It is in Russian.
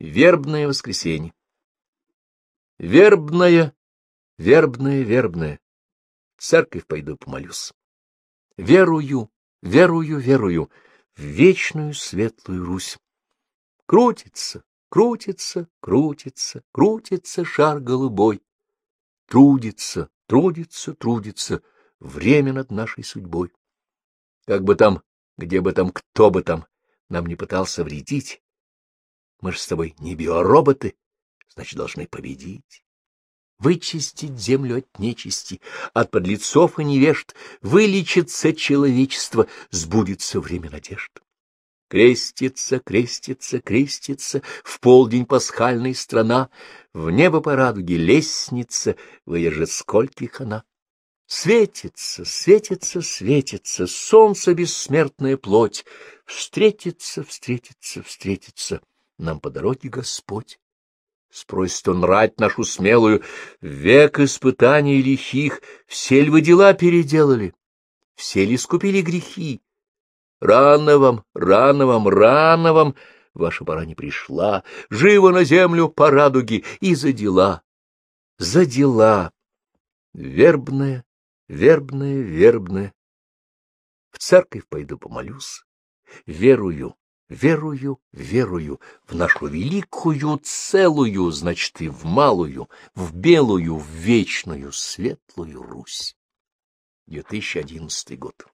Вербное воскресенье. Вербное, вербное, вербное. В церковь пойду помолюсь. Верую, верую, верую в вечную светлую Русь. Крутится, крутится, крутится, крутится шар голубой. Трудится, трудится, трудится время над нашей судьбой. Как бы там, где бы там, кто бы там нам не пытался вредить, мы же с тобой не биороботы, значит, должны победить. Вычистить землю от нечисти, от подлецов и невежд, вылечится человечество, сбудется время надежд. Крестится, крестится, крестится, в полдень пасхальной страна, в небо по радуге лестница, выдержит скольких она. Светится, светится, светится, солнце бессмертная плоть, встретится, встретится, встретится, нам по дороге Господь. Спросит он рать нашу смелую, век испытаний лихих, все ли вы дела переделали, все ли скупили грехи? Рано вам, рано вам, рано вам, ваша пора не пришла, живо на землю по радуге и за дела, за дела. Вербная, вербная, вербная. В церковь пойду помолюсь, верую, верую, верую в нашу великую целую, значит, и в малую, в белую, в вечную, светлую Русь. 2011 год.